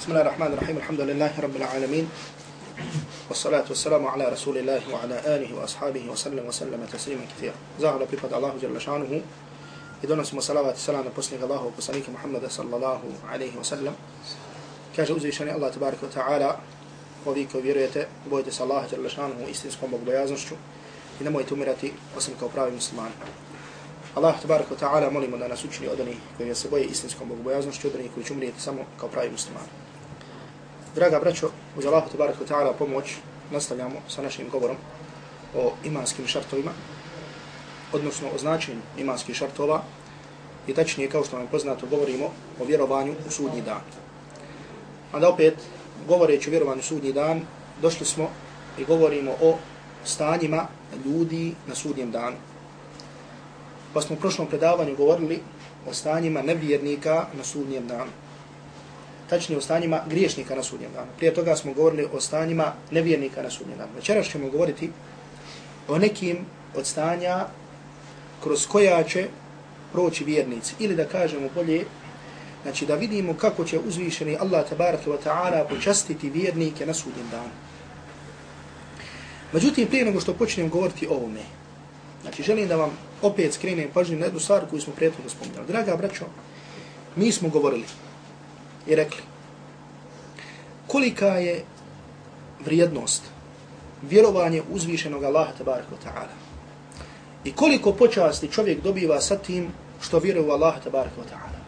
بسم الله الرحمن الرحيم الحمد لله رب العالمين والصلاة والسلام على رسول الله وعلى آله وأصحابه وسلم وسلم تسليما كثيرا زاهر بفضل الله جل شانه إذن اسم صلوات السلام بسنك الله وبسنك محمد صلى الله عليه وسلم كاجة أزيشاني الله تبارك وتعالى ovi koji vjerujete, bojite se Allaha jalla šanuhu istinskom bogobojaznošću i nemojte umirati osim kao pravi muslimani. Allah tabarak wa ta'ala molimo da nas učini od onih koji se boje istinskom bogobojaznošću, od onih koji će umrijeti samo kao pravi muslimani. Draga braćo, uz Allah tabarak wa ta'ala pomoć nastavljamo sa našim govorom o imanskim šartovima, odnosno o značenju imanskih šartova i tačnije kao što vam poznato govorimo o vjerovanju u sudnji dan. A da opet, govoreći o vjerovanju u sudnji dan, došli smo i govorimo o stanjima ljudi na sudnjem danu. Pa smo u prošlom predavanju govorili o stanjima nevjernika na sudnjem danu tačnije o stanjima griješnika na sudnjem danu. Prije toga smo govorili o stanjima nevjernika na sudnjem danu. Večeras ćemo govoriti o nekim od stanja kroz koja će proći vjernici. Ili da kažemo bolje, znači da vidimo kako će uzvišeni Allah tabaraka wa ta'ala počastiti vjernike na sudnjem danu. Međutim, prije nego što počnem govoriti o ovome, znači želim da vam opet skrenem pažnju na jednu stvar koju smo prijetno spominjali. Draga braćo, mi smo govorili i rekli kolika je vrijednost vjerovanje uzvišenog Allaha tabaraka ta'ala i koliko počasti čovjek dobiva sa tim što vjeruje u Allaha tabaraka ta'ala.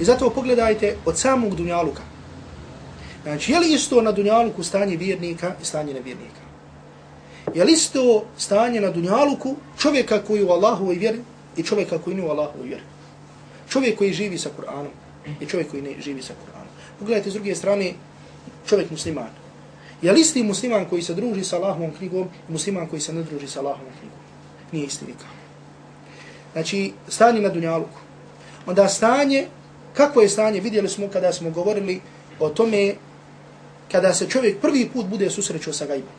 I zato pogledajte od samog dunjaluka. Znači, je li isto na dunjaluku stanje vjernika i stanje nevjernika? Je li isto stanje na dunjaluku čovjeka koji u Allahu vjeri i čovjeka koji nije u Allahu vjeri? Čovjek koji živi sa Kur'anom je čovjek koji ne živi sa Kur'anom. Pogledajte s druge strane, čovjek musliman. Je li isti musliman koji se druži sa Allahovom knjigom i musliman koji se ne druži sa Allahovom knjigom? Nije isti nikako. Znači, stanje na dunjaluku. Onda stanje, kako je stanje, vidjeli smo kada smo govorili o tome kada se čovjek prvi put bude susrećao sa gajbom.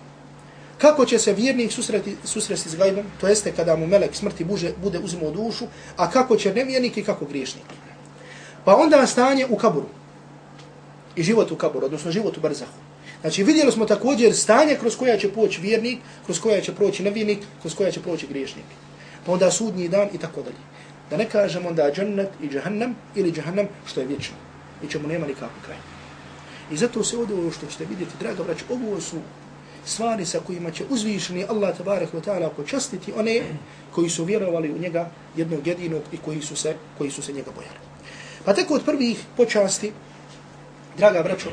Kako će se vjernik susreti, susreti s gajbom? To jeste kada mu melek smrti buže, bude uzimao dušu, a kako će nevjernik i kako griješnik. Pa onda stanje u kaburu. I život u kaburu, odnosno život u brzahu. Znači vidjeli smo također stanje kroz koja će proći vjernik, kroz koja će proći nevjernik, kroz koja će proći griješnik. Pa onda sudnji dan i tako dalje. Da ne kažemo onda džennet i džahannam ili džahannam što je vječno. I čemu nema nikakvu kraj. I zato se ovdje ovo što ćete vidjeti, draga brać, ovo su stvari sa kojima će uzvišeni Allah tabarek wa ta'ala počastiti one koji su vjerovali u njega jednog jedinog i koji su se, koji su se njega bojali. Pa tako od prvih počasti, draga braćo,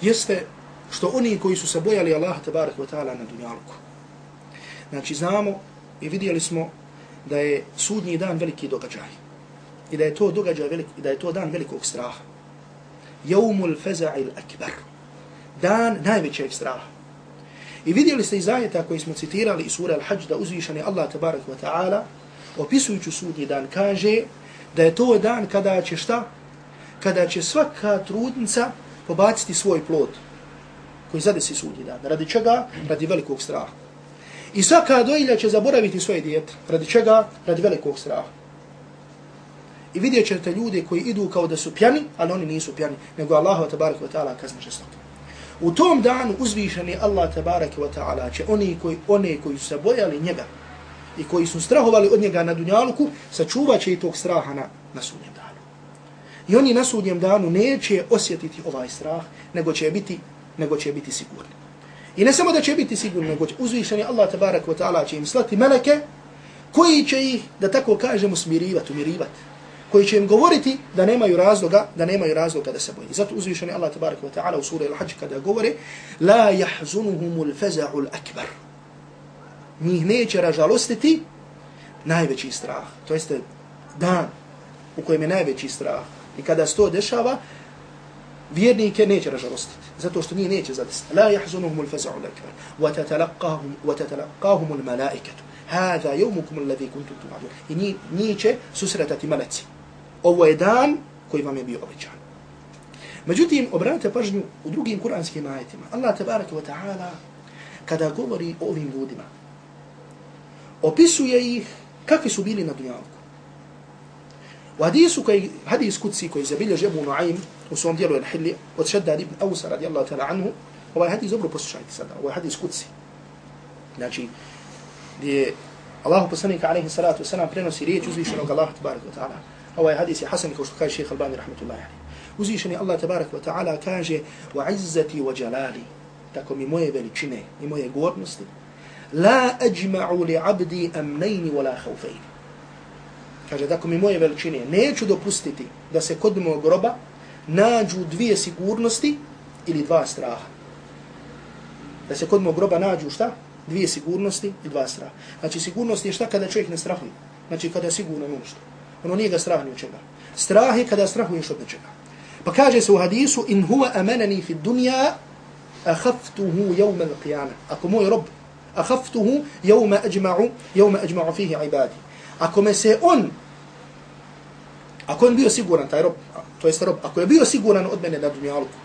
jeste što oni koji su se bojali Allaha tabarak wa ta'ala na dunjalku. Znači znamo i vidjeli smo da je sudnji dan veliki događaj. I da je to događaj velik, da je to dan velikog straha. Jaumul feza'il akbar. Dan najvećeg straha. I vidjeli ste iz ajeta koji smo citirali iz sura Al-Hajj da uzvišeni Allah tabarak wa ta'ala opisujući sudnji dan kaže da je to dan kada će šta? Kada će svaka trudnica pobaciti svoj plod koji zade si sudnji dan. Radi čega? Radi velikog straha. I svaka dojilja će zaboraviti svoje dijete. Radi čega? Radi velikog straha. I vidjet ćete ljude koji idu kao da su pjani, ali oni nisu pjani, nego Allah tabaraka wa ta'ala kazna žestoka. U tom danu uzvišeni Allah tabaraka wa ta'ala će oni koji, one koji su se bojali njega, i koji su strahovali od njega na dunjaluku, sačuvat će i tog straha na, na sudnjem danu. I oni na sudnjem danu neće osjetiti ovaj strah, nego će biti, nego će biti sigurni. I ne samo da će biti sigurni, nego će uzvišeni Allah tabarak wa ta'ala će im slati meleke, koji će ih, da tako kažemo, smirivati, umirivati. Koji će im govoriti da nemaju razloga, da nemaju razloga da se boji. Zato uzvišeni Allah tabarak wa ta'ala u suri Al-Hajj kada govori La jahzunuhumul feza'ul akbar njih neće ražalostiti najveći strah. To jeste dan u kojem je najveći strah. I kada se to dešava, vjernike neće ražalostiti. Zato što njih neće zadesiti. La jahzunuhum al-faza'u lakbar. Wa tatalaqahum, wa tatalaqahum al-malaikatu. Hada jevmukum alladhi kuntum tu'adun. I njih, njih će susretati maleci. Ovo je dan koji vam je bio obećan. Međutim, obranite pažnju u drugim kuranskim ajetima. Allah tabaraka wa ta'ala kada govori o ovim ljudima, opisuje ih kakvi su bili na dunjalku. U hadisu koji, hadis kutsi koji zabilježi Ebu Nuaym u svom dijelu Al-Hilli od Šeddad ibn Ausa radijallahu ta'ala anhu, ovaj hadis dobro poslušajte sada, ovaj hadis kutsi. Znači, gdje Allahu poslanika alaihi salatu wasalam prenosi riječ uzvišenog Allaha tabaraka wa ta'ala. Ovaj hadis je hasan kao što kaže šeha Albani rahmatullahi alaihi. Uzvišeni Allah tabaraka wa ta'ala kaže wa izzati wa jalali, tako mi moje veličine i moje gornosti, la ajma'u li abdi amnejni wa la haufejni. Kaže, tako mi moje veličine, neću dopustiti da se kod mojeg groba nađu dvije sigurnosti ili dva straha. Da se kod mojeg groba nađu šta? Dvije sigurnosti i dva straha. Znači, sigurnost je šta kada čovjek ne strahuje? Znači, kada je sigurno nešto. Ono nije ga strah ni od čega. Strah je kada strahuješ od nečega. Pa kaže se u hadisu, in huwa amanani fi dunja, ahaftuhu jevme l'qiyana. Ako moj rob, ahaftuhu jevme ajma'u, jevme ajma'u fihi ibadi. Ako me se on, ako on bio siguran, taj rob, to jest rob, ako je bio siguran od mene na dunjalku,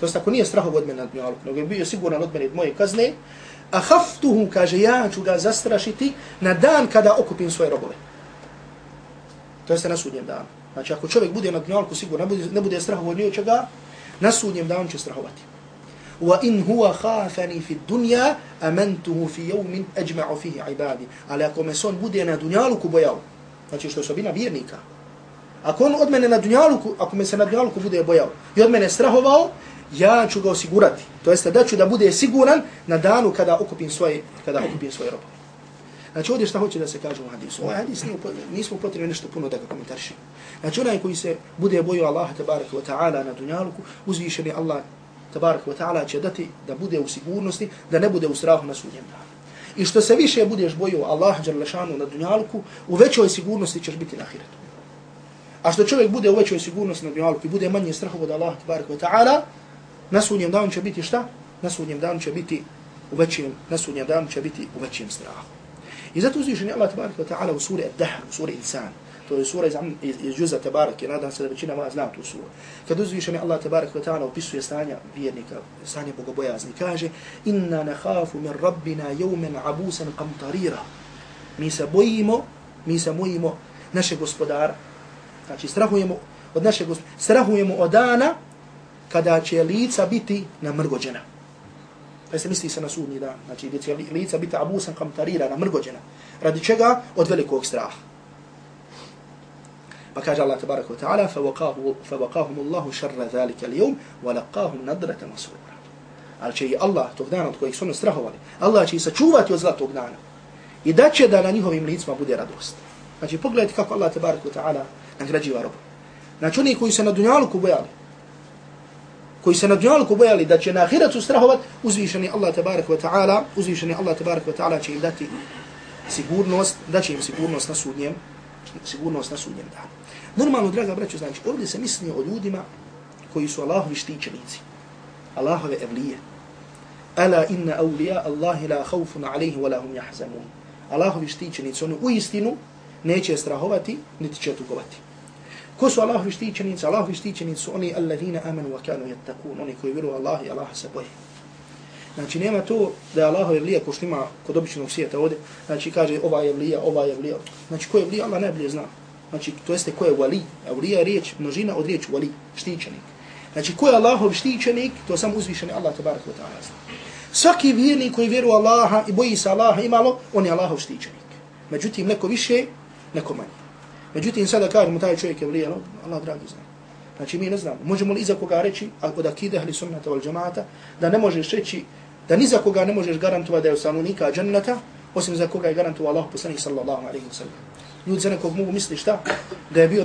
to jest ako nije strahov od mene na dunjalku, nego je bio siguran od mene od moje kazne, ahaftuhu, kaže, ja ću ga zastrašiti na dan kada okupim svoje robove. To jeste na sudnjem danu. Znači, ako čovjek bude na dunjalku siguran, ne bude, ne bude strahov od ničega, na sudnjem danu će strahovati. Wa in huwa khafani fi dunya amantuhu fi yawmin ajma'u fihi ibadi. Ali ako me son bude na dunjaluku bojao, znači što je osobina vjernika, ako on od mene na dunjaluku, ako me se na dunjaluku bude bojao i od mene strahovao, ja ću ga osigurati. To jeste da ću da bude siguran na danu kada okupim svoje, kada okupim svoje robove. Znači ovdje šta hoće da se kaže u hadisu? Ovaj hadis nije, nismo potrebni nešto puno da ga komentarišemo. Znači onaj koji se bude bojio Allaha tabaraka wa ta'ala na dunjaluku, uzvišeni Allah tabarak wa ta'ala će dati da bude u sigurnosti, da ne bude u strahu na sudnjem danu. I što se više budeš bojio Allah Đerlešanu na dunjalku, u većoj sigurnosti ćeš biti na ahiretu. A što čovjek bude u većoj sigurnosti na dunjalku i bude manje strahov od Allah tabarak wa ta'ala, na sudnjem danu će biti šta? Na sudnjem danu će biti u većem, na sudnjem danu će biti u većem strahu. I zato uzvišen je Allah tabarak wa ta'ala u suri Ad-Dahr, u suri Insan, to je sura iz, iz, iz džuza tabarak, i nadam se da većina vas zna tu suru. Kad uzvišeni Allah Tebarak ve ta'ala opisuje stanja vjernika, stanje bogobojazni, kaže Inna nahafu min rabbina jevmen abusan kamtarira. Mi se bojimo, mi se bojimo naše gospodara. Znači strahujemo od naše gospodara, strahujemo od dana kada će lica biti namrgođena. Pa se misli se na sudni dan. Znači gdje će lica biti abusan kamtarira, namrgođena. Radi čega? Od velikog straha. Pa kaže Allah tabaraka wa ta'ala, فَوَقَاهُمُ اللَّهُ شَرَّ ذَلِكَ الْيَوْمِ وَلَقَاهُمْ نَدْرَةَ مَسْرُورًا Ali će i Allah tog dana od kojeg su ono strahovali, Allah će i sačuvati od zla tog dana. I da će da na njihovim licima bude radost. Znači pogledajte kako Allah tabaraka wa ta'ala nagrađiva robu. Znači oni koji se na dunjaluku bojali, koji se na dunjaluku bojali da će na ahiratu strahovat, uzvišeni Allah tabaraka wa ta'ala, uzvišeni Allah tabaraka wa ta'ala će im dati sigurnost, da će im sigurnost na sudnjem, sigurnost na sudnjem danu. Normalno, draga braćo, znači, ovdje se misli o ljudima koji su Allahovi štićenici. Allahove evlije. Ala inna awliya Allahi la khawfun alayhi wa la hum yahzanun. Allahovi štićenici, oni u istinu neće strahovati, niti će tugovati. Ko su Allahovi štićenici? Allahovi štićenici su oni alladhina amanu wa kanu yattakun, Oni koji vjeruju Allah i Allah se boje. Znači nema to da je Allahov evlija ko što ima kod običnog svijeta ovdje. Znači kaže ova je evlija, ova je evlija. Znači ko je evlija, Allah najbolje zna. Znači, to jeste ko je wali. Evlija je riječ, množina od riječ wali, štićenik. Znači, ko je Allahov štićenik, to sam uzvišeni Allah tabarak wa ta'ala zna. Svaki vjernik koji vjeruje Allaha i boji se Allaha imalo, on je Allahov štićenik. Međutim, neko više, neko manje. Međutim, sada kažemo taj čovjek je vlija, Allah dragi zna. Znači, mi ne znamo. Možemo li iza koga reći, od akide ahli sunnata wal džamata, da ne možeš reći, da ni za koga ne možeš garantovati da je stanovnika džannata, osim za koga je garantovao Allah poslanih sallallahu alaihi wa sallam ljudi za nekog mogu misli šta? Da je bio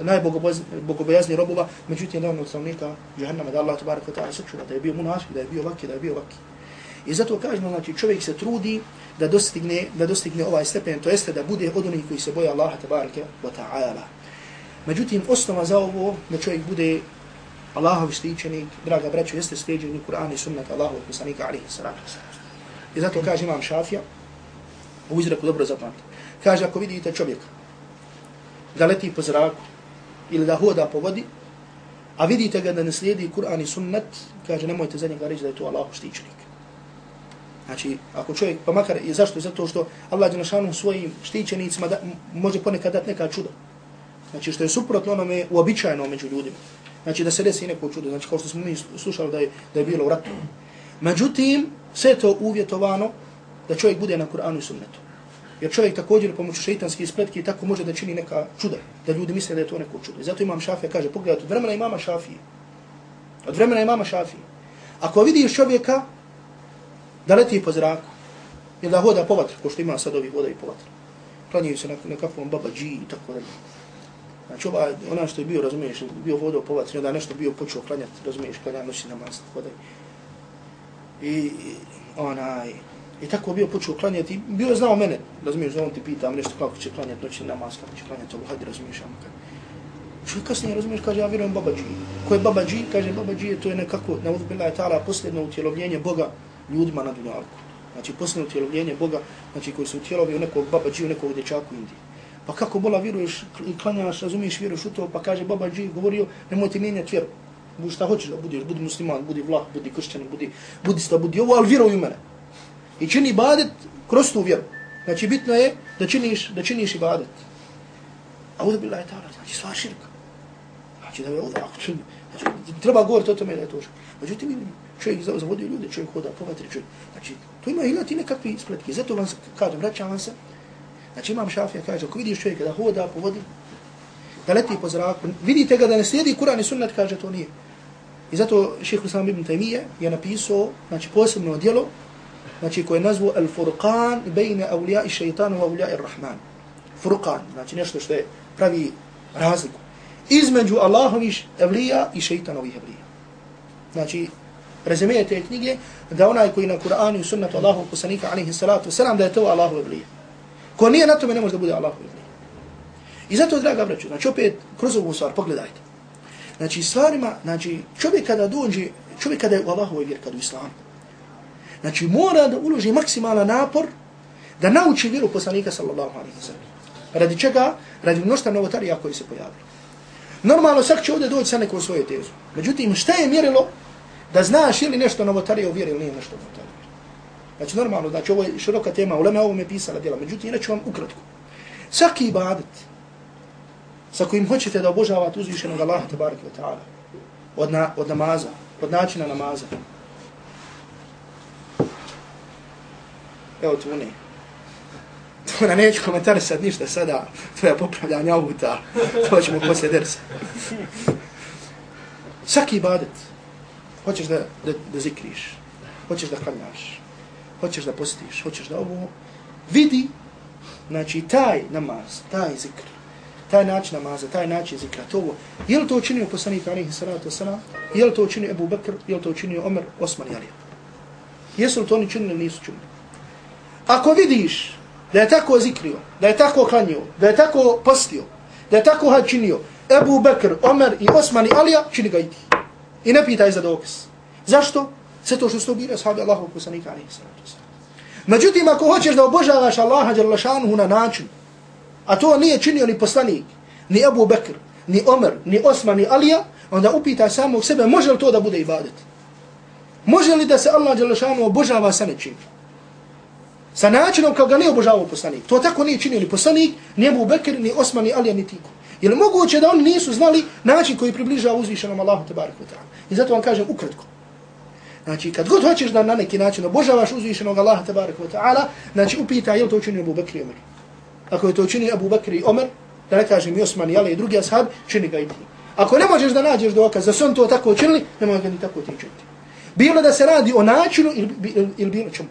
najbogobojazni robova, međutim da on od stanovnika džahannama, da Allah tabaraka ta'ala sačuva, da je bio munafik, da je bio vaki, da je bio vaki. I zato kažemo, znači čovjek se trudi da dostigne, da dostigne ovaj stepen, to jeste da bude od onih koji se boja Allaha tabaraka wa ta'ala. Međutim, osnova za ovo da čovjek bude Allahov štićenik, draga braćo, jeste sljeđenje Kur'an i sunnata Allahov poslanika alihi salatu I zato kaže imam šafija, u izreku dobro zapamtite. Kaže, ako vidite čovjeka da leti po zraku ili da hoda po vodi, a vidite ga da ne slijedi Kur'an i sunnet, kaže, nemojte za njega reći da je to Allah štićenik. Znači, ako čovjek, pa makar, i zašto? Zato što Allah je svojim štićenicima da, može ponekad dati neka čuda. Znači što je suprotno onome uobičajeno među ljudima. Znači da se desi neko čudo, znači kao što smo mi slušali da je, da je bilo u ratu. Međutim, sve to uvjetovano da čovjek bude na Kur'anu i sunnetu. Jer čovjek također pomoću šeitanskih spletki tako može da čini neka čuda, da ljudi misle da je to neko čudo. I zato imam šafija kaže, pogledajte, od vremena imama šafije. Od vremena imama šafije. Ako vidiš čovjeka da leti po zraku, ili da hoda po vatru, ko što ima sad ovih voda i po vatru, klanjaju se na, na kakvom baba dži i tako dalje. Znači ova, ona što je bio, razumiješ, bio vodo po vatru, onda nešto bio počeo klanjati, razumiješ, klanja noći namaz, hodaj. I onaj, I tako bio počeo klanjati. Bio je znao mene, razumiješ, da on ti pitam nešto kako će klanjati noćni namaz, kako će klanjati ovo, hajde razumiješ, ja kad. Što kasnije razumiješ, kaže, ja vjerujem Baba Dži. Ko je Baba Dži? Kaže, Baba Dži je to je nekako, na uzbila je tala, posljedno utjelovljenje Boga ljudima na dunjalku. Znači, posljedno utjelovljenje Boga, znači, koji su utjelovi u nekog Baba Dži, u nekog dječaku Indije. Pa kako bola vjeruješ i klanjaš, razumiješ, vjeruješ u to, pa kaže Baba Dži, govorio, nemoj ti mijenjati vjeru. Budi šta hoćeš da budiš, budi musliman, budi vlah, budi kršćan, budi budista, budi ovo, ali vjeruj u mene i čini ibadet kroz tu vjeru. Znači bitno je da činiš, da činiš ibadet. A uda bila je ta'ala, znači sva širka. Znači da je ovdje, ako čini, znači treba govoriti o tome da je to širka. Međutim, čovjek zavodio ljude, čovjek hoda po vatri, čovjek. Znači, to ima ilati nekakvi spletki. Zato vam kažem, vraćam vam se. Znači imam šafija, kaže, ako vidiš čovjeka da hoda po vodi, da leti po zraku, vidite ga da ne slijedi Kur'an i sunnet, kaže, to nije. I zato šehr Usam ibn Taymiye je napisao, znači posebno djelo, znači koje nazvu El Furqan bejne avlija i šeitanu avlija i rahman. Furqan, znači nešto što je pravi razliku. Između Allahovih avlija i šeitanovih avlija. Znači, rezumije te knjige, da onaj koji na Kur'anu i sunnatu Allahu kusanika alaihi salatu wasalam, da je to Allahu avlija. Ko nije na tome, ne može da bude Allahu avlija. I zato, draga braću, znači opet, kroz ovu stvar, pogledajte. Znači, stvarima, znači, čovjek kada dođe, čovjek kada je u Allahovoj vjer, kada u islamu, Znači mora da uloži maksimalan napor da nauči vjeru poslanika sallallahu alaihi wa sallam. Radi čega? Radi mnošta novotarija koji se pojavili. Normalno svak će ovdje doći sa nekom svoju tezu. Međutim, šta je mjerilo da znaš ili nešto novotarija u vjeri ili nije nešto novotarija? Znači normalno, znači ovo je široka tema, ulema ovo me pisala djela. Međutim, inače vam ukratko. Svaki ibadet sa kojim hoćete da obožavate uzvišenog Allaha tabaraka wa ta'ala od, na, od namaza, od načina namaza, evo tu ne. To na neću komentarisat ništa sada, to je popravljanje auta, to ćemo poslije dersa. Svaki ibadet, hoćeš da, da, da zikriš, hoćeš da klanjaš, hoćeš da postiš, hoćeš da ovo, vidi, znači taj namaz, taj zikr, taj način namaza, taj način zikra, to ovo, je li to učinio poslanik alihi salatu wasalam, je li to učinio Ebu Bekr, je li to učinio Omer, Osman i Alija? Jesu li to oni činili ili nisu činili? Ako vidiš da je tako zikrio, da je tako klanio, da je tako postio, da je tako had činio, Ebu Bekr, Omer i Osman i Alija, čini ga i ti. I ne pitaj za dokaz. Zašto? Sve to što su to bili ashabi Allahu kusanika alaihi sallatu Međutim, ako hoćeš da obožavaš Allaha djelašanuhu na način, a to nije činio ni poslanik, ni Ebu Bekr, ni Omer, ni Osman, ni Alija, onda upitaj samog sebe, može li to da bude ibadet? Može li da se Allah djelašanuhu obožava sa nečim? Sa načinom kao ga ne obožavao poslanik. To tako nije činio ni poslanik, ni Abu Bekir, ni Osman, ni Alija, ni Tiko. Je li moguće da oni nisu znali način koji približava uzvišenom Allahu tebareku ta'ala? I zato vam kažem ukratko. Znači, kad god hoćeš da na neki način obožavaš uzvišenog Allaha tebareku ta'ala, znači upita je li to učinio Abu Bekir i Omer. Ako je to učinio Abu Bekir i Omer, da ne kažem i Osman, i Alija i drugi ashab, čini ga i ti. Ako ne možeš da nađeš dokaz da su on to tako učinili, ne možeš ga ni tako ti učiniti. Bilo da se radi o načinu ili, ili, ili bilo čemu.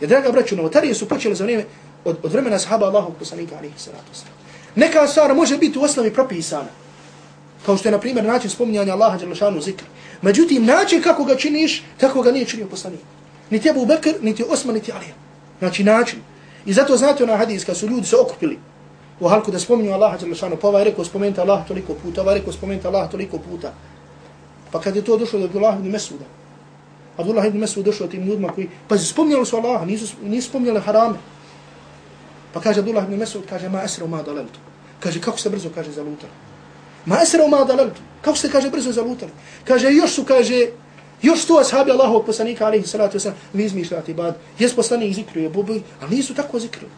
Jer, draga braću, novotarije su počele za vrijeme od, od vremena sahaba Allahog poslanika, alihi salatu wasalam. Neka stvar može biti u osnovi propisana. Kao što je, na primjer, način spominjanja Allaha djelašanu zikra. Međutim, način kako ga činiš, tako ga nije činio poslanik. Niti Abu Bekr, niti Osman, niti Alija. Znači, način. I zato znate ona hadis, kad su ljudi se okupili u halku da spominju Allaha djelašanu, pa ovaj rekao spomenuti Allaha toliko puta, ovaj rekao spomenuti Allaha toliko puta. Pa kad je to došlo do Abdullah ibn Mesuda, Abdullah ibn Mesud došao tim ljudima koji, pa spomnjali su Allaha, nisu, nisu spomnjali harame. Pa kaže Abdullah ibn Mesud, kaže, ma esra ma daleltu. Kaže, kako se brzo, kaže, zalutali. Ma esra ma daleltu. Kako se, kaže, brzo zalutali. Kaže, još su, kaže, još sto ashabi Allahovog poslanika, alaihi salatu wasalam, vi izmišljate bad, jes poslanik zikruje, bubi, ali nisu tako zikrili.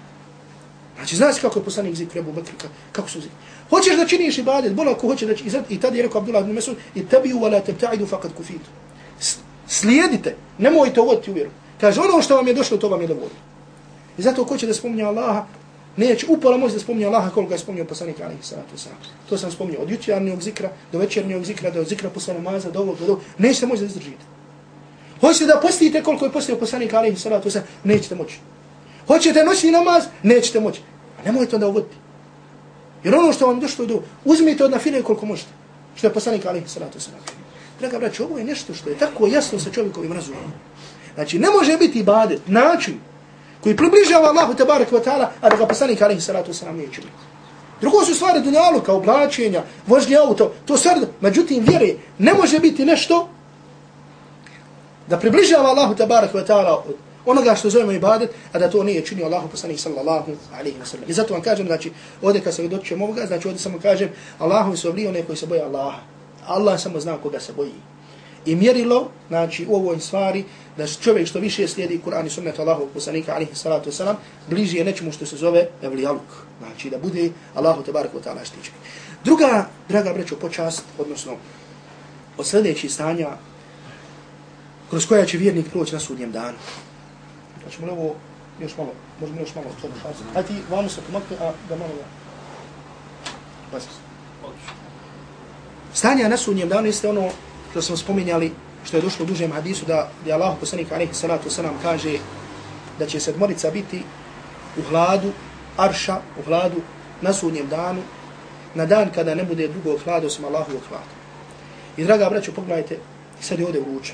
Znači, znaš kako je poslanik zikr Abu Bakr, kako su zikr. Hoćeš da činiš ibadet, bolo ako hoće da činiš, i tada je rekao Abdullah ibn Mesud, i tebi u ala tebta'idu faqad kufitu. Slijedite, nemojte uvoditi u vjeru. Kaže, ono što vam je došlo, to vam je dovoljno. I zato ko će da spominje Allaha, neće upola moći da spominje Allaha koliko je spominio poslanik alaihi salatu wasalam. To sam spominio od jutarnjog zikra do večernjog zikra, do zikra posle namaza, do ovog, do ovog. Nećete moći da izdržite. Hoćete da postite koliko je postio poslanik alaihi salatu wasalam, nećete moći. Hoćete noćni namaz, nećete moći. A nemojte onda uvoditi. Jer ono što vam došlo do, uzmite od nafile koliko možete. Što je poslanik alaihi salatu wasalam. Draga braći, ovo je nešto što je tako jasno sa čovjekovim razumom. Znači, ne može biti ibadet, način, koji približava Allahu tabarak wa ta'ala, a da ga poslanik alaihi salatu wasalam neće biti. Drugo su stvari dunjalu kao oblačenja, vožnje auto, to stvari, međutim vjere, ne može biti nešto da približava Allahu tabarak wa ta'ala od onoga što zovemo ibadet, a da to nije činio Allahu poslanik sallallahu alaihi wa sallam. I zato vam kažem, znači, ovdje kad se dotičem ovoga, znači ovdje samo kažem, Allahu se oblije one koji se boje Allaha. Allah samo zna koga se boji. I mjerilo, znači, u ovoj stvari, da čovjek što više slijedi Kur'an i sunnet Allahu poslanika alihi salatu wasalam, bliži je nečemu što se zove evlijaluk. Znači da bude Allahu tabarak wa ta'ala štićen. Druga, draga brećo, počast, odnosno od sljedećih stanja kroz koja će vjernik proći na sudnjem danu. Znači, ćemo ovo još malo, možemo još malo to da paziti. Hajde ti vamo se pomakne, a da malo da... Pazi. Stanje na sudnjem danu jeste ono što smo spominjali što je došlo u dužem hadisu da je Allah poslanik alaihi salatu wasalam kaže da će sedmorica biti u hladu arša, u hladu na sudnjem danu, na dan kada ne bude drugog hlada osim Allahu hlada. I draga braću, pogledajte, sad je ovdje vruće.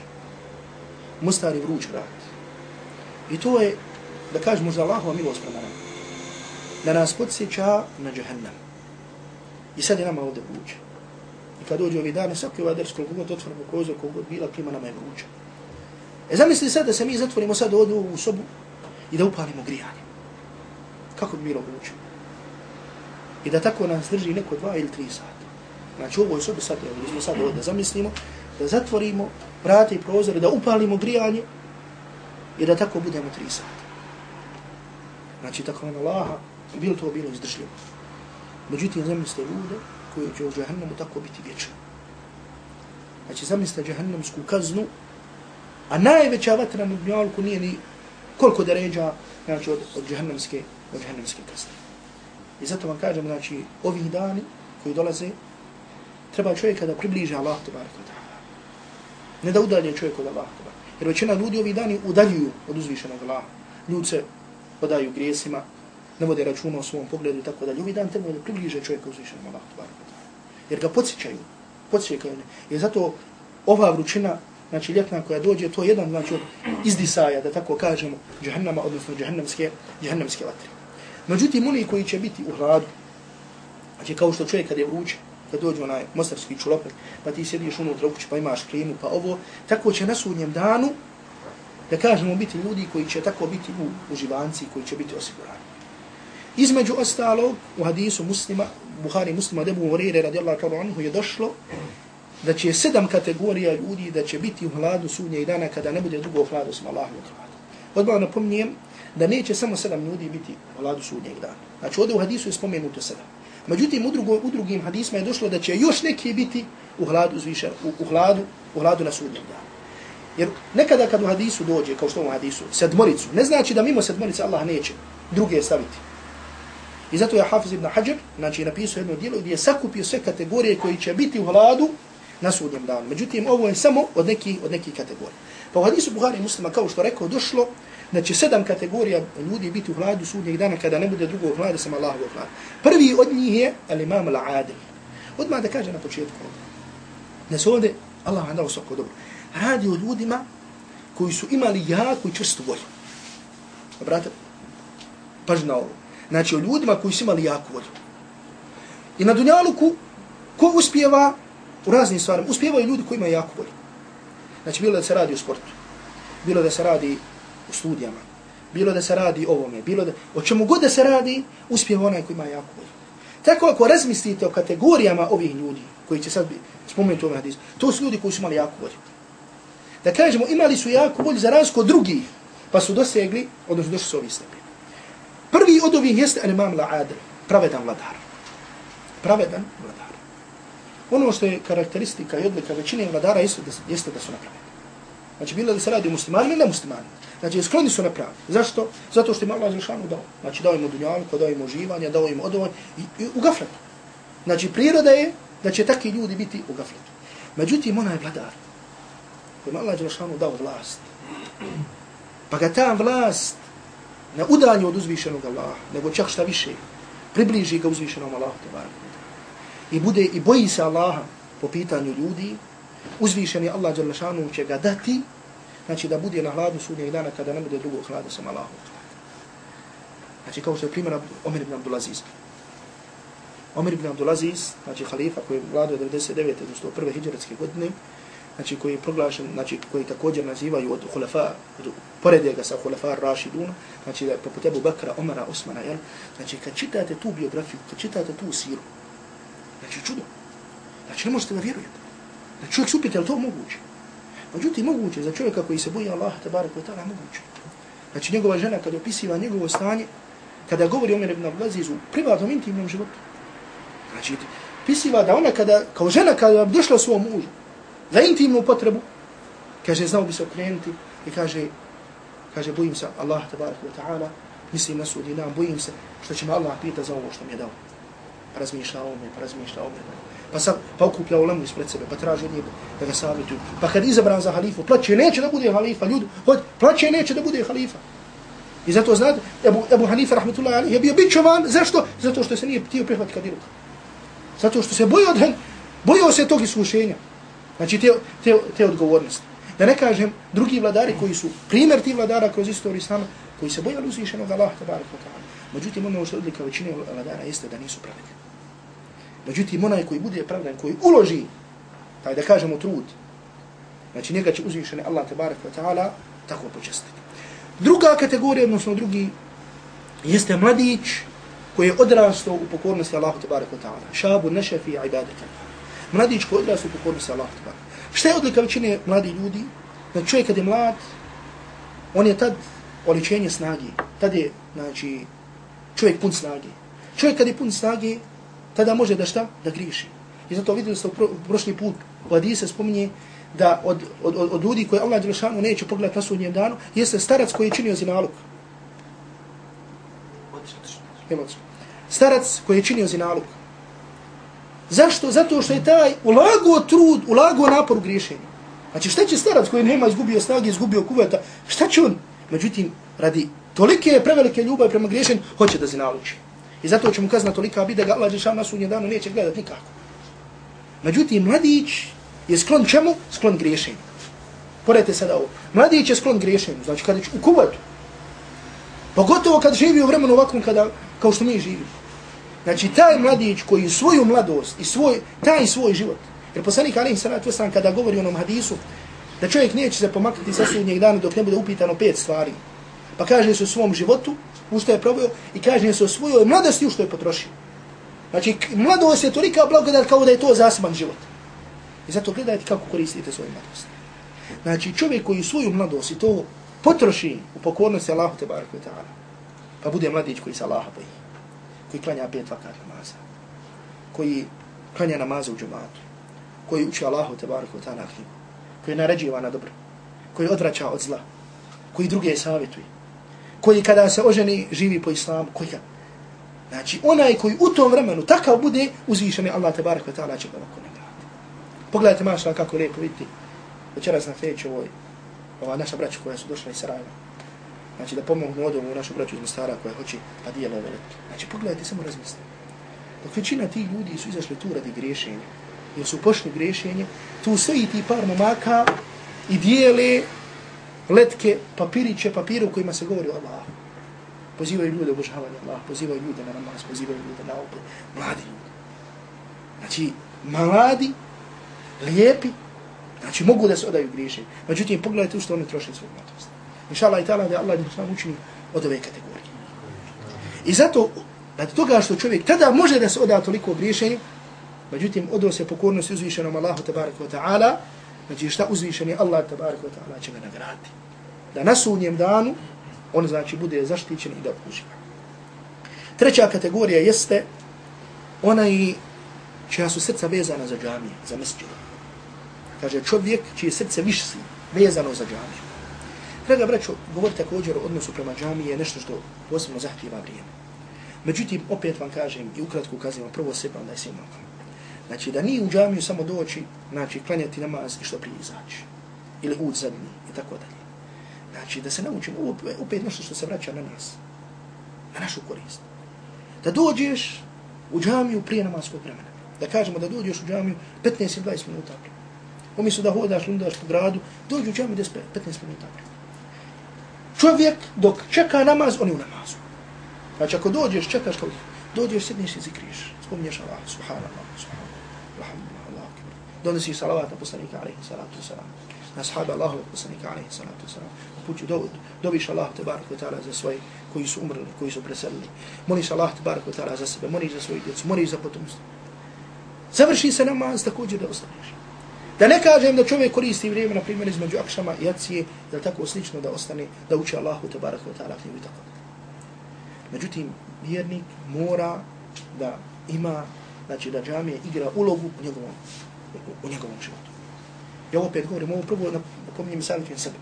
Mostar je vruć rad. I to je, da kažemo za Allahova milost prema nama. Da nas podsjeća na džahannam. I sad je nama ovdje vruće. I kad dođe ovi dane, svaki ovaj ders, koliko god otvorimo kozo, koliko god bila, klima nama je vruća. E zamisli sad da se mi zatvorimo sad ovdje u sobu i da upalimo grijanje. Kako bi bilo vruće? I da tako nas drži neko dva ili tri sata. Znači u ovoj sobi sad, evo, smo sad ovdje zamislimo, da zatvorimo vrate i prozore, da upalimo grijanje i da tako budemo tri sata. Znači tako nam Allaha, bilo to bilo izdržljivo. Međutim, zamislite ljude, koji će u džahannemu tako biti vječno. Znači, zamislite džahannemsku kaznu, a najveća vatra na dnjalku nije ni koliko da ređa znači, od, od džahannemske, od džahannemske kazne. I zato vam kažem, znači, ovih dani koji dolaze, treba čovjeka da približe Allah tabaraka ta'ala. Ne da udalje čovjek od Allah tabaraka. Jer većina ljudi ovih dani udaljuju od uzvišenog Allaha. Ljudi se podaju grijesima, ne vode računa o svom pogledu i tako da Ovi dan treba da približe čovjeka uzvišenom Allah tabaraka jer ga podsjećaju, podsjećaju. I zato ova vrućina, znači ljetna koja dođe, to je jedan znači, izdisaja, da tako kažemo, džahannama, odnosno džahannamske, džahannamske vatre. Međutim, oni koji će biti u hladu, znači kao što čovjek kad je vruće, kad dođe onaj mostarski čulopek, pa ti sjediš unutra u kući, pa imaš klimu, pa ovo, tako će na sudnjem danu, da kažemo, biti ljudi koji će tako biti u uživanci, koji će biti osigurani. Između ostalog, u hadisu muslima, Buhari muslima debu Hurire radijallahu ta'ala anhu je došlo da će sedam kategorija ljudi da će biti u hladu sudnjeg dana kada ne bude drugo hladu sam Allahu hladu. Odmah napomnijem da neće samo sedam ljudi biti u hladu sudnjeg dana. Znači ovdje u hadisu je spomenuto sedam. Međutim, u, drugo, u drugim hadisma je došlo da će još neki biti u hladu, zviše, u, u hladu, u hladu na sudnjem danu. Jer nekada kad u hadisu dođe, kao što u hadisu, sedmoricu, ne znači da mimo sedmorice Allah neće druge staviti. I zato je Hafiz ibn Hajar, znači napisao jedno dijelo gdje je sakupio sve kategorije koji će biti u hladu na sudnjem danu. Međutim, ovo je samo od nekih od neki kategorija. Pa u hadisu Buhari muslima, kao što rekao, došlo da će sedam kategorija ljudi biti u hladu sudnjeg dana kada ne bude drugog hlada sam Allahu hlad. Prvi od njih je al-imam al-adil. Odmah da kaže na početku da se ovdje, Allah vam dao svako dobro, radi o ljudima koji su imali jako i čvrstu volju. Brate, pažnja na ovo. Znači o ljudima koji su imali jaku volju. I na Dunjaluku, ko uspjeva u raznim stvarima? Uspjevaju ljudi koji imaju jaku volju. Znači bilo da se radi o sportu, bilo da se radi u studijama, bilo da se radi ovome, bilo da, o čemu god da se radi, uspjeva onaj koji ima jaku volju. Tako ako razmislite o kategorijama ovih ljudi, koji će sad spomenuti ovaj hadis, to su ljudi koji su imali jaku volju. Da kažemo, imali su jaku volju za razliku od drugih, pa su dosegli, odnosno došli su ovih stepi. Prvi od ovih jeste al-imam la-adil, pravedan vladar. Pravedan vladar. Ono što je karakteristika i odlika većine vladara jeste da, jeste da su napraveni. Znači, bilo da se radi muslimani ili nemuslimani. Znači, skloni su napraveni. Zašto? Zato što im Allah Žešanu dao. Znači, dao im dunjalku, dao im uživanje, dao im odovanje. i, i u gafletu. Znači, priroda je da će takvi ljudi biti u gafletu. Međutim, ona je vladar. Kojima Allah Žešanu dao vlast. Pa ga ta vlast ne udalji od uzvišenog Allaha, nego čak šta više, približi ga uzvišenom Allahu te I bude i boji se Allaha po pitanju ljudi, uzvišeni Allah Đalešanu će ga dati, znači da bude na hladu sudnjeg dana kada ne bude drugog hlada sam Allahu. Znači kao što je primjer Omer ibn Abdulaziz. Omer ibn Abdulaziz, znači halifa koji je vladao 99. do 101. hijđaratske godine, znači koji je proglašen, znači koji također nazivaju od hulefa, od porede ga sa hulefa Rašidun, znači da je poput Ebu Bakra, Omara, Osmana, jel? Znači kad čitate tu biografiju, kad čitate tu siru, znači čudo, znači ne možete da vjerujete. Znači čovjek se upite, je to moguće? Međutim, moguće za čovjeka koji se boji Allaha, tabarak wa ta'ala, moguće. Znači njegova žena kada opisiva njegovo stanje, kada govori o mene ibn Abdelaziz u privatnom intimnom životu, znači pisiva da ona kada, kao žena kada bi došla svom mužu, za intimnu potrebu, kaže, znao bi se okrenuti i kaže, kaže, bojim se Allah, tabarak wa ta'ala, mislim na sudi nam, bojim se što će me Allah pita za ovo što mi je dao. Pa razmišlja o me, pa razmišlja o me. Pa sam, pa okuplja ulemu ispred sebe, pa traži njegu da ga savjetuju. Pa kad izabran za halifu, plaće neće da bude halifa, ljudi, hod, plaće neće da bude halifa. I zato znate, Ebu, Ebu Hanifa, rahmetullahi alihi, je bio bićovan, zašto? Zato što se nije htio prihvatiti kadiluka. Zato što se bojio, od, bojio se tog iskušenja. Znači te, te, te odgovornosti. Da ne kažem drugi vladari koji su primjer ti vladara kroz istoriju islama, koji se bojali uzvišenog Allaha tabarak wa ta'ala. Međutim, ono što odlika većine vladara jeste da nisu pravedni. Međutim, onaj koji bude pravdan, koji uloži, taj da kažemo trud, znači njega će uzvišeni Allah tabarak wa ta'ala tako počestiti. Druga kategorija, odnosno drugi, jeste mladić koji je odrastao u pokornosti Allahu tabarak wa ta'ala. Šabu nešafi ibadeta mladić koji odrasu u pokornosti Allah. Šta je odlika većine mladi ljudi? Znači čovjek kad je mlad, on je tad oličenje snagi. Tad je, znači, čovjek pun snagi. Čovjek kad je pun snagi, tada može da šta? Da griši. I zato vidjeli ste u prošli put u Adise spominje da od, od, od, od ljudi koje Allah Đelešanu neće pogledati na sudnjem danu, jeste starac koji je činio zinalog. Starac koji je činio zinalog. Zašto? Zato što je taj ulago trud, ulago napor u griješenju. Znači šta će starac koji nema izgubio snage, izgubio kuveta, šta će on? Međutim, radi tolike prevelike ljubavi prema griješenju, hoće da se nauči. I zato će mu kazna tolika biti da ga Allah Žešan na sudnje danu neće gledat nikako. Međutim, mladić je sklon čemu? Sklon griješenju. Porete sada ovo. Mladić je sklon griješenju. Znači, kada će u kuvetu, pogotovo kad živi u vremenu ovakvom kada, kao što mi živimo. Znači, taj mladić koji svoju mladost i svoj, taj svoj život, jer poslanik Alim Sanat Vesan kada govori o onom hadisu, da čovjek neće se pomaknuti sa sudnjeg dana dok ne bude upitano pet stvari. Pa kaže se o svom životu, u što je probio, i kaže se o svojoj mladosti u što je potrošio. Znači, mladost je tolika blagodat kao da je to zaseban život. I zato gledajte kako koristite svoju mladost. Znači, čovjek koji svoju mladost i to potroši u pokornosti Allahu te barakve ta'ala, pa bude mladić koji se Allaha boji koji klanja pet vakat namaza, koji klanja namaza u džematu, koji uči Allahu te ta'ala knjigu, koji naređiva na dobro, koji odvraća od zla, koji druge savjetuje, koji kada se oženi živi po islamu, koji ga. Znači, onaj koji u tom vremenu takav bude, uzvišen je Allah te ta'ala će ga ovako nagraditi. Pogledajte mašla kako lijepo vidite. Večeras na feću ovoj, ova naša braća koja su došla iz Sarajeva znači da pomognu od ovu našu braću iz Mostara koja hoće pa da dijela ove letke. Znači pogledajte, samo razmislite. Dok većina tih ljudi su izašli tu radi griješenja, jer su pošli grešenje, tu stoji ti par momaka i dijele letke, papiriće, papiru kojima se govori o Allahu. Pozivaju ljude u obožavanje Allah, pozivaju ljude na namaz, pozivaju ljude na opet, mladi ljudi. Znači, mladi, lijepi, znači mogu da se odaju griješenje. Međutim, pogledajte u što oni troše svog mladost. Inša Allah i ta'ala da Allah nam učini od ove kategorije. I zato, radi toga što čovjek tada može da se oda toliko griješenju, međutim, odo se pokornosti uzvišenom Allahu tabaraka wa ta'ala, znači šta uzvišeni Allah tabaraka wa ta'ala će ga nagrati. Da na sunnjem danu, on znači bude zaštićen i da uživa. Treća kategorija jeste ona i čija su srca vezana za džamije, za mesđe. Kaže čovjek čije srce više vezano za džamiju. Draga braćo, govori također o odnosu prema džamiji je nešto što posebno zahtjeva vrijeme. Međutim, opet vam kažem i ukratko ukazujem prvo sebe, onda je svima Znači, da nije u džamiju samo doći, znači, klanjati namaz i što prije izaći. Ili ući zadnji i tako dalje. Znači, da se naučimo, opet nešto što se vraća na nas. Na našu korist. Da dođeš u džamiju prije namazskog vremena. Da kažemo da dođeš u džamiju 15 ili 20 minuta prije. Umjesto da hodaš, lundaš po gradu, dođu u džamiju 15 minuta prije. Čovjek dok čeka namaz, on je u namazu. Znači, ako dođeš, čekaš kao dođeš, sedneš i zikriš. Spominješ Allah, subhanallah, subhanallah, alhamdulillah, Allah, donesi salavat na poslanika, alaihi salatu salam. na sahaba Allahu poslanika, alaihi salatu wasalam, puću do, dobiš Allah, tebarak wa ta'ala, za svoje koji su umrli, koji su preselili. Moliš Allah, tebarak wa ta'ala, za sebe, moliš za svoju djecu, moliš za potomstvo. Završi se namaz također da ostaneš. Da ne kažem da čovjek koristi vrijeme, na primjer, između akšama i jacije, da tako slično da ostane, da uči Allahu, te wa ta'ala, knjigu i tako. Međutim, vjernik mora da ima, znači da džamija igra ulogu u njegovom, u, u njegovom životu. Ja opet govorim, ovo prvo napominjem savjetujem sebe.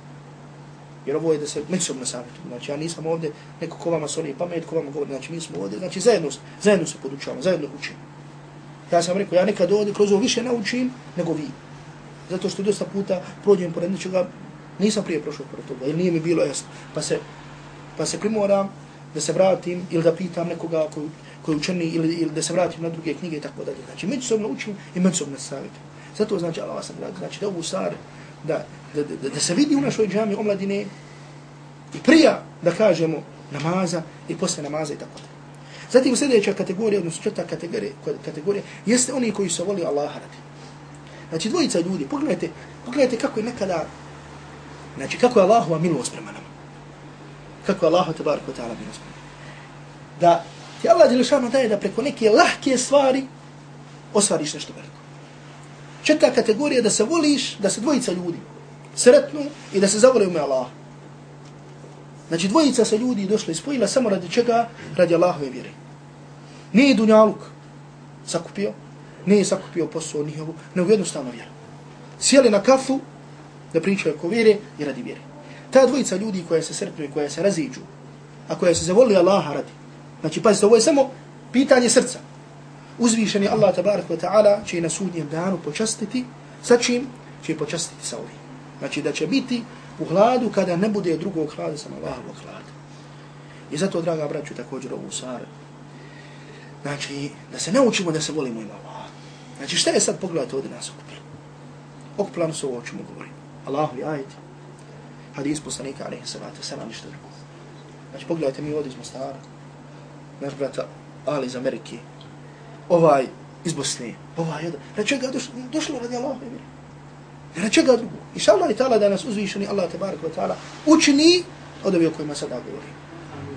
Jer ovo je da se međusobno savjetujem. Znači ja nisam ovdje neko ko vama soli pamet, ko vama govori, znači mi smo ovdje, znači zajedno, zajedno se podučavamo, zajedno učimo. Ja sam rekao, ja nekad ovdje kroz ovo više naučim nego vi. Zato što dosta puta prođem pored nečega, nisam prije prošao pored toga, ili nije mi bilo jasno. Pa se, pa se primoram da se vratim ili da pitam nekoga koji, koji učeni ili, ili da se vratim na druge knjige i tako dalje. Znači, međusobno učim i međusobno savjetujem. Zato znači Allah vas drag, znači da ovu stvar, da, da, da, da, se vidi u našoj džami omladine i prija da kažemo namaza i posle namaza i tako dalje. Zatim sljedeća kategorija, odnosno četvrta kategorija, kategorija, jeste oni koji se voli Allaha radi. Znači dvojica ljudi, pogledajte, pogledajte kako je nekada, znači kako je Allahova milost prema nama kako Allah tabaraka wa ta'ala bi nama. Da ti Allah Đelešanu daje da preko neke lahke stvari osvariš nešto veliko. Četa kategorija da se voliš, da se dvojica ljudi sretnu i da se zavole ume Allah. Znači dvojica se ljudi došla i spojila samo radi čega? Radi Allahove vjere. Nije dunjaluk sakupio, nije sakupio posao njihovu, nego jednostavno vjeru. Sjeli na kafu da pričaju ko vjere i radi vjere ta dvojica ljudi koja se srpnu i koja se raziđu, a koja se zavoli Allaha radi. Znači, pazite, ovo je samo pitanje srca. Uzvišeni Allah tabarak wa ta'ala će na sudnjem danu počastiti, sa čim će počastiti sa ovim. Znači, da će biti u hladu kada ne bude drugog hlada sam Allahovog hlada. I zato, draga braću, također ovu sar. Znači, da se naučimo da se volimo ima Allah. Znači, šta je sad pogledati ovdje nas okupilo? Okupilo su ovo o čemu govorim. Allahu li ajeti hadis poslanika alaihi salatu salam ništa drugo. Znači pogledajte mi ovdje iz Mostara, naš brata Ali iz Amerike, ovaj iz Bosne, ovaj jedan, na čega došlo, došlo radi Allah, na čega drugo. Iša Allah i ta'ala da nas uzvišeni Allah tabarak wa ta'ala učini od ovih o kojima sada govorim.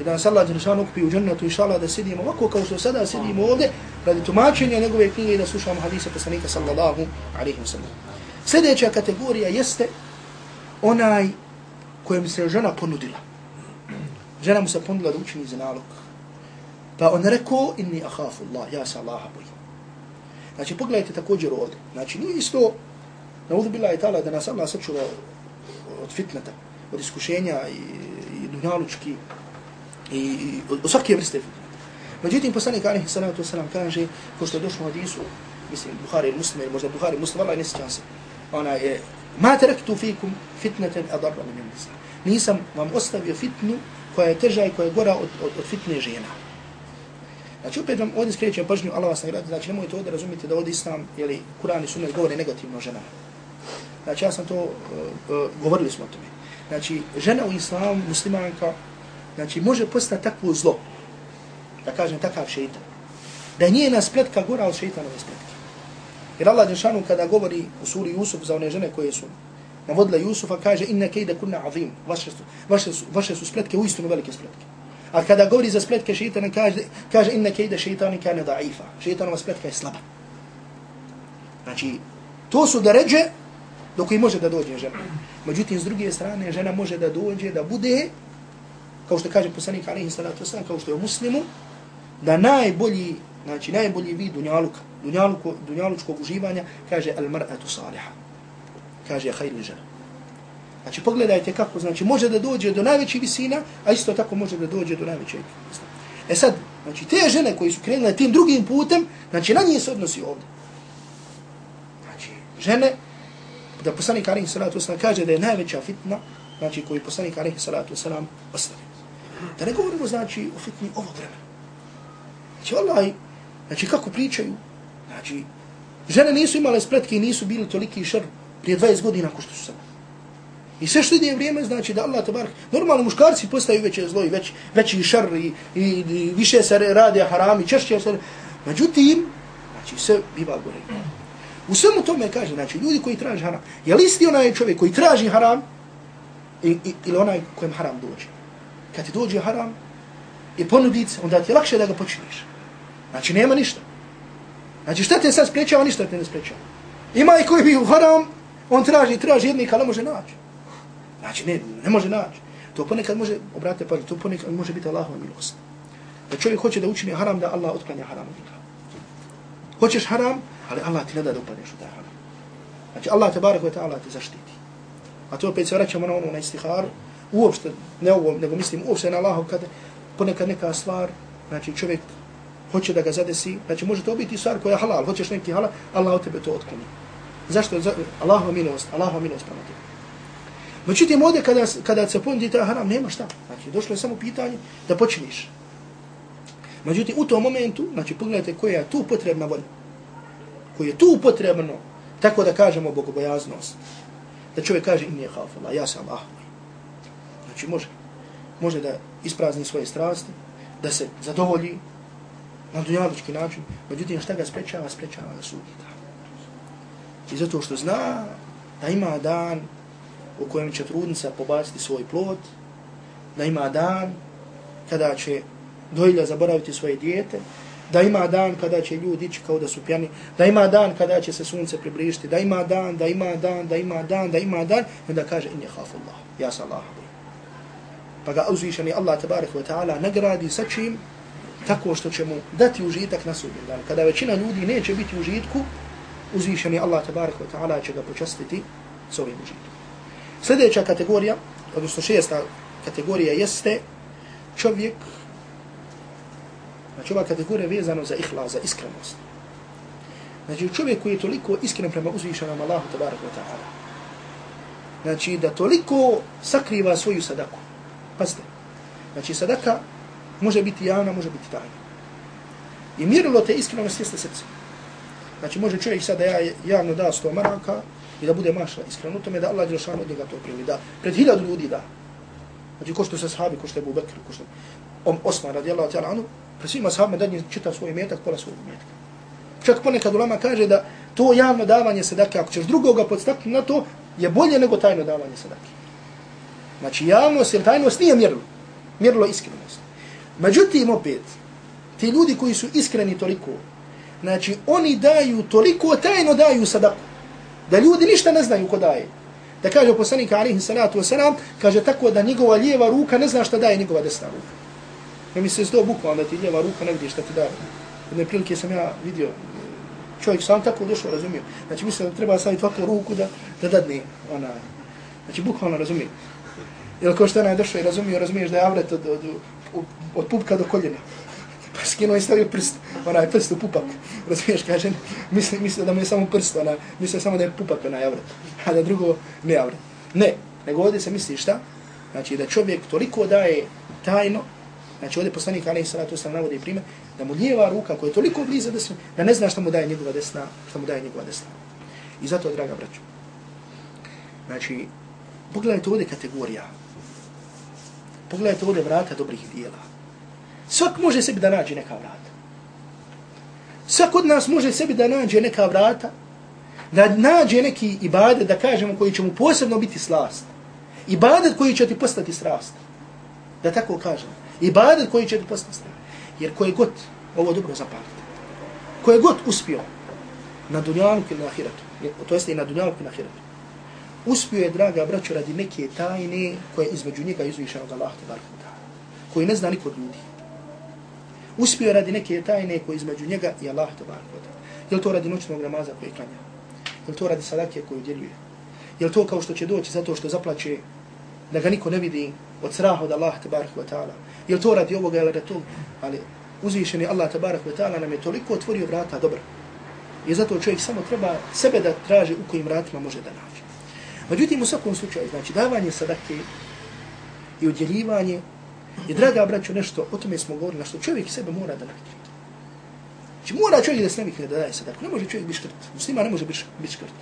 I da nas Allah Đelšan okupi u džennetu, inša Allah, da sedimo ovako kao što sada sedimo ovdje, radi tumačenja njegove knjige i da slušamo hadise poslanika sallallahu alaihi wa sallam. Sljedeća kategorija jeste onaj kojem se žena ponudila. Žena mu se ponudila da učini zanalog. Pa on rekao, inni ahafu Allah, ja se Allaha bojim. Znači, pogledajte također ovdje. Znači, nije isto, na uzu bila je tala da nas Allah sačuva od fitneta, od iskušenja i, i dunjalučki i, i od, od svake vrste fitneta. Međutim, poslanik Alihi salatu wasalam kaže, ko što je došlo u hadisu, mislim, Buhari ili Muslim, možda Buhari Muslim, Allah ne sjećam se, ona je, ma terektu fikum fitneten adarra min nisa. Nisam vam ostavio fitnu koja je teža i koja je gora od, od, od fitne žena. Znači, opet vam ovdje skrećem pažnju, Allah vas nagradi, znači, nemojte ovdje razumjeti da ovdje islam, jeli, Kur'an i Sunnet govore negativno o ženama. Znači, ja sam to, uh, uh, govorili smo o tome. Znači, žena u islamu, muslimanka, znači, može postati takvo zlo, da kažem, takav šeitan, da je njena spletka gora od šeitanove spletke. Jer Allah Đešanu kada govori u suri Jusuf za one žene koje su navodile Jusufa, kaže inna kejda kunna azim, vaše su, vaše su, vaše su spletke uistinu velike spletke. A kada govori za spletke šeitana, kaže, kaže inna kejda šeitani kane daifa. Šeitanova spletka je slaba. Znači, to su deređe do koji može da dođe žena. Međutim, s druge strane, žena može da dođe, da bude, kao što kaže poslanik alaihi salatu wasalam, kao što je u muslimu, da najbolji, znači najbolji vid dunjaluka, dunjaluko, dunjalučkog uživanja, kaže al mar'atu saliha. Kaže hajli žena. Znači pogledajte kako, znači može da dođe do najvećih visina, a isto tako može da dođe do najvećeg. E sad, znači te žene koji su krenule tim drugim putem, znači na njih se odnosi ovdje. Znači, žene, da poslanik Arim Salatu Wasalam kaže da je najveća fitna, znači koji poslanik Arim Salatu Wasalam ostavio. Da ne govorimo, znači, o fitni ovog vremena. Znači, Allah, znači, kako pričaju, znači, žene nisu imale spletke i nisu bili toliki šar prije 20 godina ako što su sada. I sve što ide vrijeme, znači da Allah tabarak, normalno muškarci postaju veće zlo i već, veći šar i, i, i više se rade harami, češće se, međutim, znači sve biva gore. U svemu tome kaže, znači ljudi koji traži haram, je li isti onaj čovjek koji traži haram i, i, ili onaj kojem haram dođe? Kad ti dođe haram i ponudit se, onda ti je lakše da ga počiniš. Znači nema ništa. Znači šta te sad spriječava, ništa te ne spriječava. Ima i koji bi u haram, on traži, traži jednik, ali može naći. Znači, ne, ne može naći. To ponekad može, obratite pažnju, to ponekad može biti Allahova milost. Da čovjek hoće da učini haram, da Allah otklanja haram od njega. Hoćeš haram, ali Allah ti ne da da upadneš u taj haram. Znači, Allah te barek wa ta'ala te zaštiti. A to opet se vraćamo na ono, na istiharu, uopšte, ne ovo, nego mislim uopšte na Allahov, kada ponekad neka stvar, znači čovjek hoće da ga zadesi, znači može to biti stvar koja je halal, hoćeš neki halal, Allah od tebe to otkloni. Zašto? Allahova milost, Allahova milost prema tebi. Međutim, ovdje kada, kada se ponudi ta haram, nema šta. Znači, došlo je samo pitanje da počiniš. Međutim, u tom momentu, znači, pogledajte koja je tu potrebna volja. Koja je tu potrebno, tako da kažemo bogobojaznost. Da čovjek kaže, im je hafala, ja sam Allah. Znači, može. Može da isprazni svoje strasti, da se zadovolji na dunjalički način. Međutim, šta ga sprečava? Sprečava da dan. I zato što zna da ima dan u kojem će trudnica pobaciti svoj plod, da ima dan kada će dojlja zaboraviti svoje dijete, da ima dan kada će ljudi ići kao da su pjani, da ima dan kada će se sunce približiti, da ima dan, da ima dan, da ima dan, da ima dan, i da kaže, in je hafu Allah, ja sam Allah. Pa ga uzvišeni Allah tabarik wa ta'ala nagradi sa čim, tako što će mu dati užitak na sudnjem danu. Kada većina ljudi neće biti u užitku, uzvišeni Allah tabarik wa ta'ala će ga počastiti s ovim užitkom. Sljedeća kategorija, odnosno šesta kategorija jeste čovjek, znači ova kategorija vezana za ihla, za iskrenost. Znači čovjek koji je toliko iskren prema uzvišenom Allahu tabarak wa ta'ala. Znači da toliko sakriva svoju sadaku. Pazite. Znači sadaka može biti javna, može biti tajna. I mjerilo te iskreno jeste srce. Znači može čovjek sad da ja javno da sto maraka, i da bude mašla iskreno tome da Allah Đelšanu od njega to primi, da pred hiljadu ljudi da. Znači ko što se sahabi, ko što je Abu Bekr, ko što je on Osman radijallahu ta'ala anu, pred svima sahabima da čita svoj metak, pola svog metak. Čak ponekad ulama kaže da to javno davanje sadake, ako ćeš drugoga podstaknuti na to, je bolje nego tajno davanje sadake. Znači javnost ili tajnost nije mjerilo. Mjerilo iskrenost. Međutim, opet, ti ljudi koji su iskreni toliko, znači oni daju toliko, tajno daju sadaku da ljudi ništa ne znaju ko daje. Da kaže poslanik alihi salatu wasalam, kaže tako da njegova lijeva ruka ne zna šta daje njegova desna ruka. Ne mi se zdo bukvalno da ti lijeva ruka ne vidi šta ti daje. Jedne prilike sam ja vidio, čovjek sam tako došao, razumio. Znači mislim da treba staviti ovakvu ruku da, da dadne ona. Znači bukvalno razumio. Jel ko što je došao i razumio, razumiješ da je avret od, od, od, od pupka do koljena pa skinuo i stavio prst, onaj prst u pupak. Razumiješ, kaže, misli, misli da mu je samo prst, ona, misli samo da je pupak onaj avrat, a da drugo ne avrat. Ne, nego ovdje se misli šta? Znači da čovjek toliko daje tajno, znači ovdje poslanik Ali Salatu sam navodi primjer, da mu lijeva ruka koja je toliko bliza desna, da ne zna šta mu daje njegova desna, šta mu daje njegova desna. I zato, draga braću, znači, pogledajte ovdje kategorija, pogledajte ovdje vrata dobrih dijela, Svak može sebi da nađe neka vrata. Svak od nas može sebi da nađe neka vrata, da nađe neki ibadet, da kažemo, koji će mu posebno biti slast. Ibadet koji će ti postati strast. Da tako kažem. Ibadet koji će ti postati strast. Jer koji god, ovo dobro zapamtite, koji god uspio na dunjalku ili na ahiretu, to jeste i na dunjalku ili na ahiretu, uspio je, draga braćo, radi neke tajne koje između njega izvišenog Allah, koji ne zna niko od ljudi Uspio radi neke tajne koje između njega i Allah tabarak wa ta'ala. Je to radi noćnog namaza koji klanja? Je to radi sadake koju djeluje? Je to kao što će doći zato što zaplaće da ga niko ne vidi od straha od Allah tabarak ta'ala? Je to radi ovoga ili to? Ali uzvišeni Allah tabarak ta'ala nam je toliko otvorio vrata dobro. I zato čovjek samo treba sebe da traži u kojim vratima može da nađe. Međutim, u svakom slučaju, znači, davanje sadake i udjeljivanje I draga braćo, nešto, o tome smo govorili, na što čovjek sebe mora da nađe. Znači mora čovjek da se navikne da daje sadaku. Ne može čovjek biti škrt. Muslima ne može biti škrt.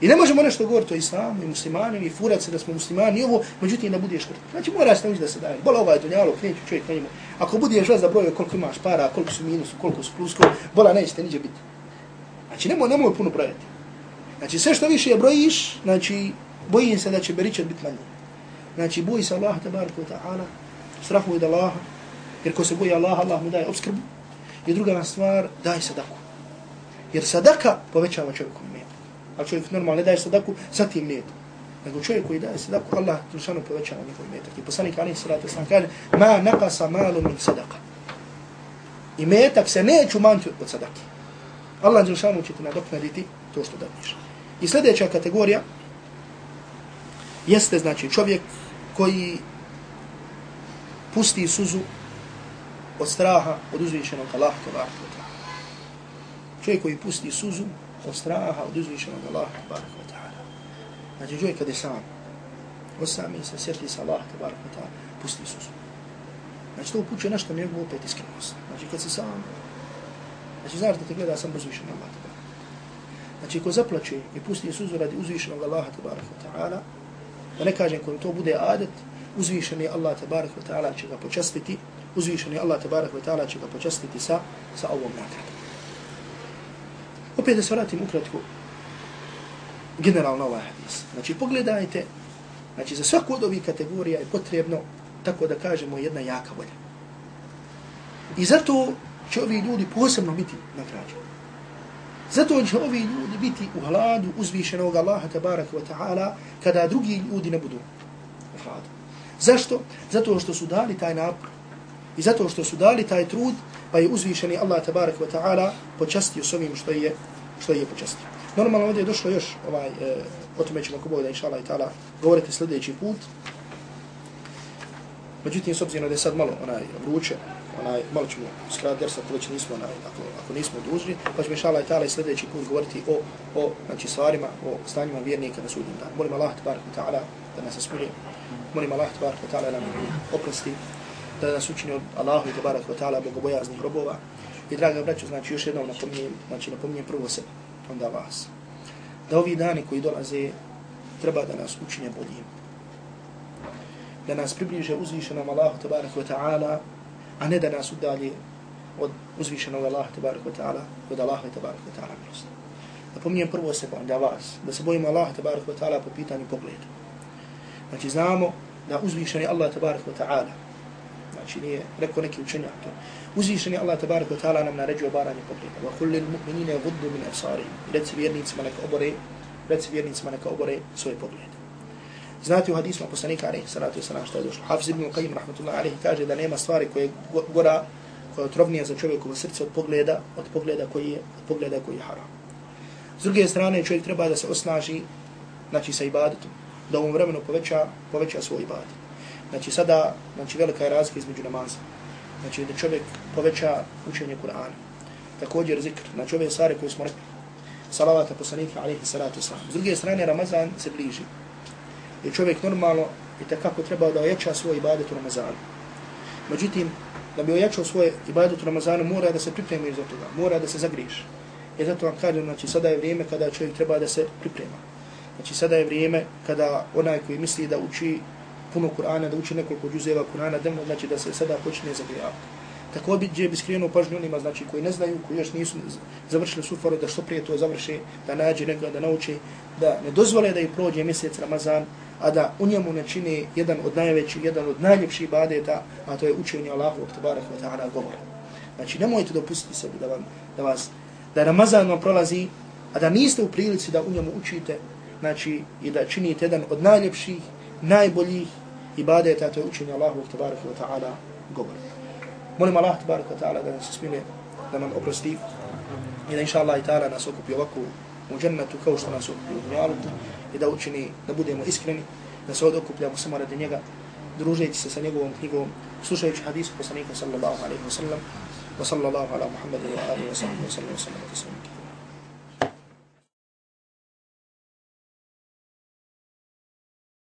I ne možemo nešto govoriti o islamu i muslimanima i furat se da smo muslimani i ovo, međutim da budeš škrt. Znači mora se naučiti da se daje. Bola ovaj dunjalo, neće čovjek na njemu. Ako budeš vas za broje koliko imaš para, koliko su minusu, koliko su plusku, bola nećete niđe biti. Znači nemoj, nemoj puno brojati. Znači sve što više brojiš, znači bojim se da će beričet biti manje. Znači boji se Allah tabaraka wa ta'ala strahuj od Allaha, jer ko se boji Allaha, Allah mu daje obskrbu. I druga stvar, daj sadaku. Jer sadaka povećava čovjeku met. A čovjek normalno ne daje sadaku, sa tim met. Nego čovjek koji daje sadaku, Allah tušano povećava njegov metak. I poslanik Ali Salatu Islam kaže, ma nakasa malu min sadaka. I metak se neće umanjiti od sadake. Allah tušano će ti nadoknaditi to što daniš. I sljedeća kategorija jeste znači čovjek koji pusti suzu od straha od uzvišenog Allaha tabaraka wa ta'ala. Čovjek koji pusti suzu od straha od uzvišenog Allaha tabaraka wa ta'ala. Znači čovjek kada je sam, osami se, sjeti sa Allaha tabaraka wa ta'ala, pusti suzu. Znači to upućuje nešto njegovu opet iskrenost. Znači kad si sam, znači znaš da te gleda sam uzvišenog Allaha tabaraka Znači ko zaplače i pusti suzu radi uzvišenog Allaha tabaraka wa ta'ala, da ne kažem kojim to bude adet, je Allah tabaraka wa ta'ala će ga počastiti, je Allah tabaraka wa ta'ala će ga počastiti sa, sa ovom nagradom. Opet da se vratim ukratko, generalno ovaj hadis. Znači pogledajte, znači za svaku od ovih kategorija je potrebno, tako da kažemo, jedna jaka volja. I zato će ovi ljudi posebno biti nagrađeni. Zato će ovi ljudi biti u hladu uzvišenog Allaha tabaraka wa ta'ala kada drugi ljudi ne budu u hladu. Zašto? Zato što su dali taj napor i zato što su dali taj trud, pa je uzvišeni Allah tabaraka wa ta'ala počastio s ovim što je, što je počastio. Normalno ovdje je došlo još, ovaj, e, o tome ćemo ko da inša Allah i ta'ala govoriti sljedeći put. Međutim, s obzirom da je sad malo onaj, vruće, onaj, malo ćemo skratiti jer sad već nismo, onaj, ako, ako nismo dužni, pa ćemo inšala i ta'ala i sljedeći put govoriti o, o znači, stvarima, o stanjima vjernika na sudnjem danu. Molim Allah tabarak wa ta'ala da nas smiri. molim Allah tabarak wa ta'ala nam oprosti, da nas učini od Allahu i tabarak wa ta'ala bogobojaznih robova. I draga braćo, znači još jednom napominjem, znači napominjem prvo se, onda vas. Da ovi dani koji dolaze, treba da nas učine boljim. Da nas približe uzvišenom Allahu tabarak wa ta'ala, a ne da nas udalje od uzvišenog Allaha tabaraka ta'ala, od Allaha tabaraka ta'ala milosti. Napominjem prvo se, onda vas, da se bojimo Allaha tabaraka ta'ala po pitanju pogleda. Znači znamo da uzvišeni Allah tabaraka ta'ala, znači nije rekao neki učenjak, uzvišeni Allah tabaraka ta'ala nam naređuje baranje pogleda. Wa kullil mu'minine guddu min absarim. Reci vjernicima neka obore, reci vjernicima neka obore svoje poglede. Znate u hadisu poslanika alaihi salatu wasalam što je došlo. Hafiz ibn Qayyim rahmatullahi alaihi kaže da nema stvari koje gora, koja je otrovnija za čovjekovo srce od pogleda, od pogleda koji je, od pogleda koji je haram. S druge strane čovjek treba da se osnaži, znači sa ibadetom, da ovom vremenu poveća, poveća svoj ibadet. Znači sada, znači velika je razlika između namaza. Znači da čovjek poveća učenje Kur'ana. Također zikr, znači ove stvari koje smo rekli. Salavata poslanika, alaihi salatu wasalam. S druge strane, Ramazan se bliži je čovjek normalno i takako treba da ojača svoj ibadet u Ramazanu. Međutim, da bi ojačao svoj ibadet u Ramazanu, mora da se pripremi za toga, mora da se zagriješ. I e zato vam kažem, znači sada je vrijeme kada čovjek treba da se priprema. Znači sada je vrijeme kada onaj koji misli da uči puno Kur'ana, da uči nekoliko džuzeva Kur'ana, da znači da se sada počne zagrijavati. Tako bi je bi skrenuo pažnju onima, znači koji ne znaju, koji još nisu završili sufaru, da što prije to završe, da nađe nekoga, da nauči, da ne dozvole da im prođe mjesec Ramazan, a da u njemu ne čini jedan od najvećih, jedan od najljepših ibadeta, a to je učenje Allahu wa wa ta'ala govora. Znači nemojte dopustiti sebi da, vam, da vas, da Ramazan vam prolazi, a da niste u prilici da u njemu učite znači i da činite jedan od najljepših, najboljih ibadeta, to je učenje Allahu tabaraka wa ta'ala govora. Molim Allah, tabaraka ta'ala, da nas smile, da nam oprosti i da inša Allah i ta'ala nas okupi ovako u džennetu kao što nas okupi u dunjaluku i da učini da budemo iskreni, da se odokupljamo samo radi njega, družeći se sa njegovom knjigom, slušajući hadisu poslanika sallallahu alaihi wa sallam, wa sallallahu ala Muhammadu wa alihi wa sallam wa sallam wa sallam wa sallam.